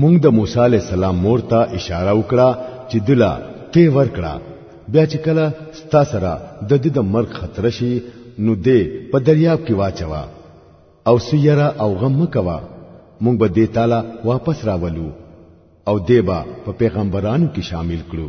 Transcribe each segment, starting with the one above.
مونږ د موسی علی السلام مور ته اشاره وکړه چې دلا ته ورکړه بیا چې کله ستا سره د دې د مرګ خطر شي نو دې په دریاب کې واچوا او سیرا او غم مکوا مونږ به دې تعالی واپس راولو او دې با په پیغمبرانو کې شامل کړو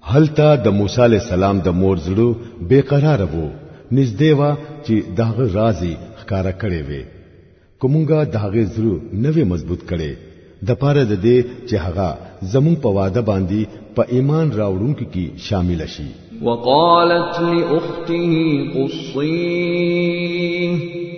هلته د موسی علی السلام د مور زړه بے قرار وو نږدې وا چې داغه رازي ښکارا کړي وي کومګه داغه زړه نوې مضبوط کړي د پاره د دې چې هغه زمون په واده باندې په ایمان راوړونکو کې شامل شي وقالت لاخته قصيه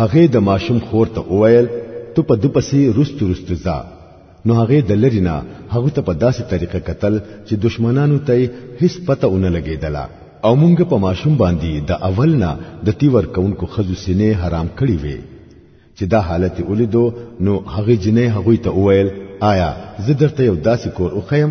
هغه د ماشوم خور ته وویل ته په د پسې رستو رستو ځه نو هغه د لری نه هغه ته په داسې طریقه قتل چې دشمنانو ته هیڅ پته ونه لګیدله او مونږ په ماشوم باندې د اول نه د تیور کونکو خزو سینې حرام کړی وي چې دا حالت ولیدو نو هغه جنې هغه ته وویل آیا زه درته یو داسې کور وخیم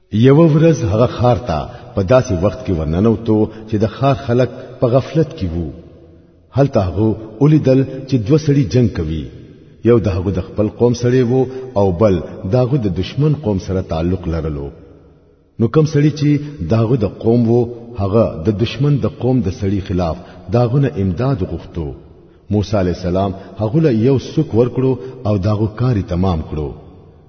یو ورځ هغه خار ته په داسې وخت کې ورننوتو چې د خار خلک په غفلت کې وو هلته هغه ولیدل چې دوه سړي جنگ کوي یو د هغه د خپل قوم سړی وو او بل داغه د دشمن قوم سره تعلق لرلو نو کم سړی چې داغه د قوم وو هغه د دشمن د قوم د سړی خلاف داغه نه امداد غوښتو موسی علی السلام هغه له یو سوک ورکړو او داغه کاری تمام کړو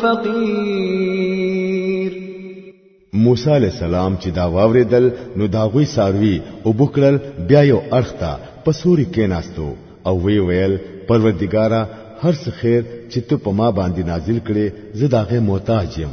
فقير موسی علیہ السلام چې دا واوریدل نو دا غوي ساروي او بوکړل بیا یو اړخته پسوري کېناستو او وی ویل پروردګارا هر څه خیر چې ته په ما باندې نازل کړي زه داغه محتاج یم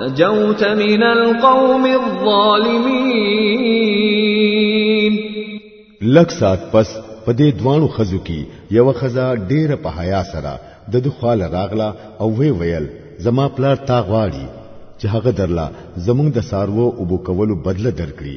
نجوت من القوم الظالمين لک سات پس په دې دوانو خزو کې یو خزا ډېر په حیا سره د دخواله راغله او وی ویل زما پلار تا غواړي چې هغه درلا زمونږ د سارو او بو کولو بدله درکړي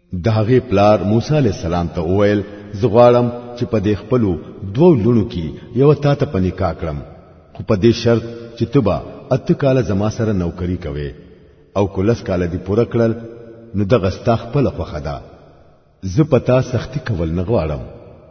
داغه پلار موسی علی السلام ته وویل زغواړم چې په دې خپل دوو لونو کې یو تا ته پني کا کړم خو په دې شرط چې تبا ات کال زما سره نوکری کوي او کولس کال دی پوره کړل نو د غستا خپل خوخه ده زه پتا سختی کول نه غواړم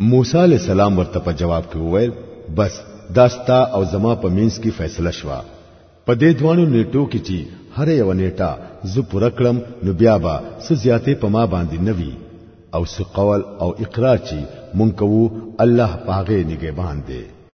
موسی علی السلام ورته په جواب کې وویل بس داستا او زما په مینس کې فیصله شوه په دې دوانو نیټو کې چې هر یو نیټه زه پوره کړم نو بیا به څه زیاتې په ما باندې نوي او څه قول او اقرار چې مونږ کوو الله پاغه نگهبان دی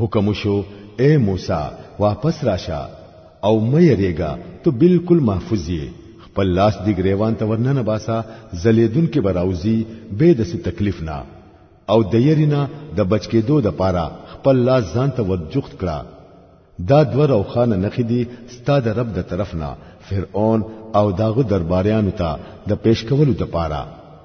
حکم شو اے موسی واپس راشه او مې ریګا ته بالکل محفوظ یې خپل لاس دی گریوان ته ورننه باسا زلیدون کې براوزی به د څه تکلیف نه او د یرینا د بچکې دو د پاره خپل لاس ځان ته ورجوخت کړه دا دو روخانه نخې دي ستا د رب د طرف نه فرعون او داغه درباریانو ته د پیش کولو د پاره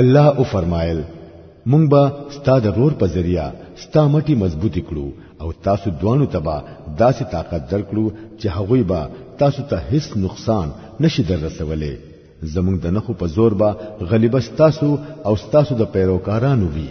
الله او فرمایل مونږ به ستا د رور په ذریعہ ستا مټي مضبوطی کړو او تاسو دوانو تبا داسې طاقت درکړو چې هغوی به تاسو ته هیڅ نقصان نشي در رسولې زمونږ د نخو په زور به غلیبه ستاسو او ستاسو د پیروکارانو وي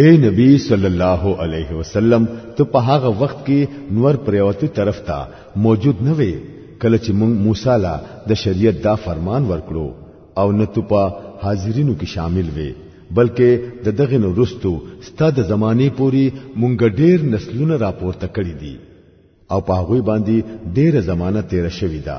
اے نبی صلی الله علیه وسلم ته په هغه وخت کې نور پریوتی طرف ته موجود نه وې کله چې موږ موسی لا د شریعت دا فرمان ورکړو او نه ته په حاضرینو کې شامل وې بلکې د دغه نو رستو ستاد زمانه پوری مونږ ډیر نسلونه راپورته کړی دي او په هغه باندې ډیره زمانہ تیر شوی ده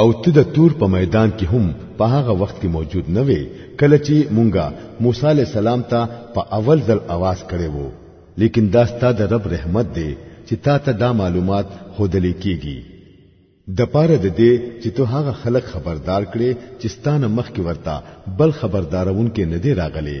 او ته د تور په میدان کې هم په هغه وخت کې موجود نه وې کله چې مونږه موسی علی السلام ته په اول ځل आवाज کړي وو لیکن دا ستاسو د رب رحمت دی چې تا ته دا معلومات خودلې کیږي د پاره د دې چې ته هغه خلک خبردار کړي چې ستانه مخ کې ورته بل خبردارون کې نه دی راغلي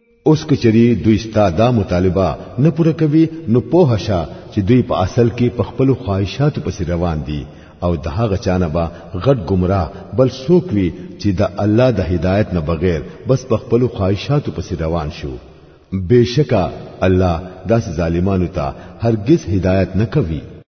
اوس کچری دوی ستا دا مطالبه نه پوره کوي نو په هشا چې دوی په اصل کې په خپل خواهشاتو پسې روان دي او د هغه چانه به غټ گمراه بل څوک وي چې د الله د هدایت نه بغیر بس په خپل خواهشاتو پسې روان شو بشکا الله داس ظالمانو ته هرگز هدایت نه کوي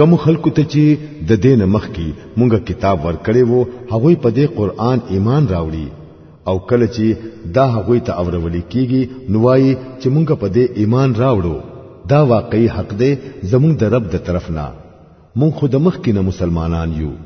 کم خلکو ته چې د دین مخ کې مونږه کتاب ورکړې وو هغه په دې قران ایمان راوړي او کله چې دا هغه ته اورول کیږي نوای چې مونږه په دې ایمان راوړو دا واقعي حق دی زمونږ د رب د طرف نه مونږ خود مخ کې نه مسلمانان یو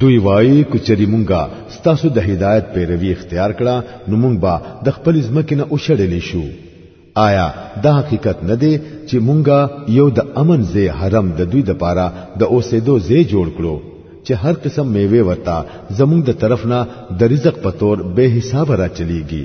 دوی وایي کچری مونږه ستاسو د هدایت پیروي اختیار کړه نو مونږ به د خپل ځمکې نه اوشړل شو آیا دا حقیقت نه دی چې مونږه یو د امن زی حرم د دوی د پاره د اوسېدو زی جوړ کړو چې هر قسم میوه ورته زمونږ د طرف نه د رزق په تور به حساب را چلیږي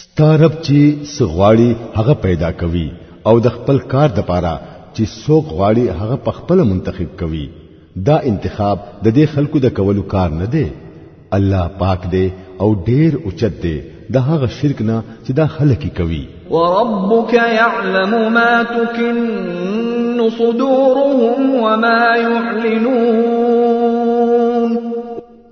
ستارب چې سغواړي هغه پیدا کوي او د خپل کار د پاره چې څوک غواړي هغه په خپل منتخب کوي دا انتخاب د دې خلکو د کولو کار نه دی الله پاک دی او ډیر اوچت دی د هغه شرک نه چې دا خلک کوي وربك يعلم ما تكن صدورهم وما يعلنون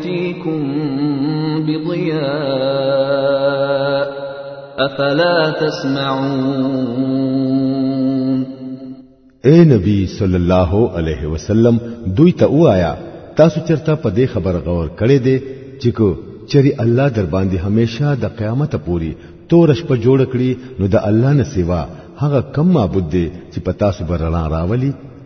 يأتيكم بضياء أفلا تسمعون اے نبی صلی الله علیه وسلم دوی ته وایا تاسو چرته په دې خبر غور کړی دی چې کو چری الله در باندې همیشه د قیامت پوري تور شپه جوړ کړي نو د الله نه سیوا هغه کم معبود دی چې پتا سو برلان راولي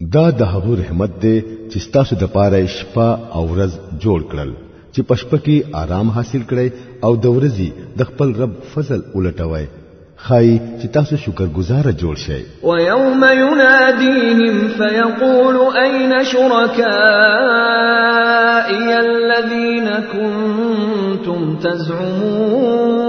دا د هغه رحمت دی چې تاسو د پاره شپه او ورځ جوړ کړل چې پشپ کې آرام حاصل کړئ او د ورځې د خپل رب فضل ولټوي خای چې تاسو شکر گزار جوړ شئ و یوم ینادیهم فیقول اين شرکائی الذین کنتم تزعمون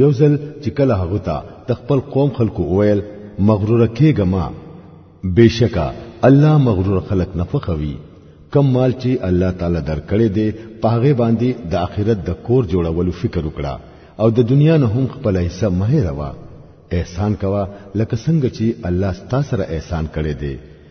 یو ځل چې کله هغه ته د خپل قوم خلکو وویل مغرور کېږه ما بشکا الله مغرور خلق نه فخوي کم مال چې الله تعالی درکړې دي پاغه باندې د آخرت د کور جوړولو فکر وکړه او د دنیا نه هم خپل حصہ مه روا احسان کوا لکه څنګه چې الله ستاسو سره احسان کړی دی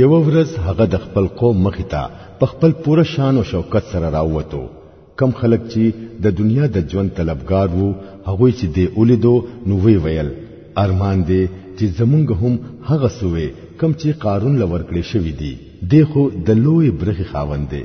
یو ورځ هغه د خپل قوم مخ ته په خپل پوره شان او شوکت سره راووتو کم خلک چې د دنیا د ژوند طلبګار وو هغه چې دی اولیدو نو وی ویل ارمان دی چې زمونږ هم هغه سوې کم چې قارون لور کړې شوې دي دی خو د لوی برخي خاوند دی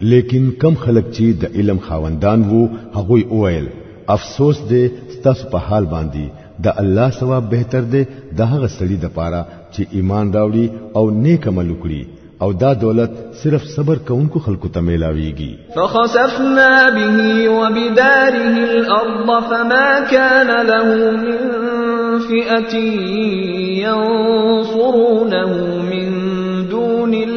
لیکن کم خلک چې د علم خاوندان وو هغه وویل افسوس دې ستاسو په حال باندې د الله ثواب بهتر دی د هغه سړي د پاره چې ایمان راوړي او نیک عمل وکړي او دا دولت صرف صبر کوونکو خلکو ته ملاويږي فخسفنا به وبداره الارض فما كان له من فئه ينصرونه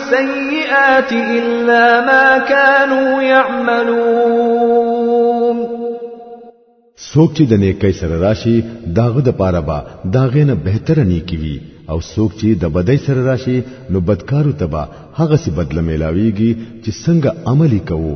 السيئات إلا ما كانوا يعملون څوک چې د نیکۍ سره راشي داغه د پاره به داغه نه بهتر نیکی وي او څوک چې د بدۍ سره راشي نو بدکارو تبا هغه سي بدله ملاويږي چې څنګه عملي کوو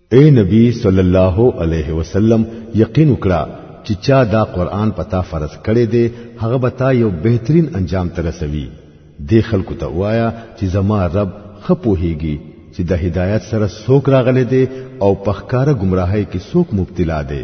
اے نبی صلی الله علیه وسلم یقین وکړه چې چا دا قران پتا فرض کړي دي هغه به تا یو بهترین انجام ترسوي دې خلکو ته وایا چې زما رب خپوهيږي چې د هدایت سره څوک راغلي دي او پخکاره گمراهۍ کې څوک مبتلا دي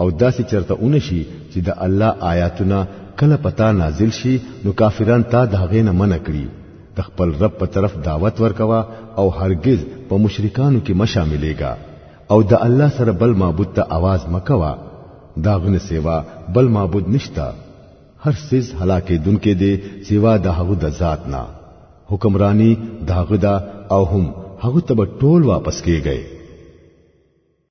او داسې چرته اونشي چې د الله آیاتونه کله پتا نازل شي نو کافران تا د هغې نه منع کړي د خپل رب په طرف دعوت ورکوا او هرگز په مشرکانو کې مشاملېږي او د الله سره بل معبود ته आवाज مکوا دا غنه سیوا بل معبود نشتا هر سیز هلاکه دونکې دی سیوا د هغه د ذات نه حکمرانی داغه دا او هم هغه تب ټول واپس کیږي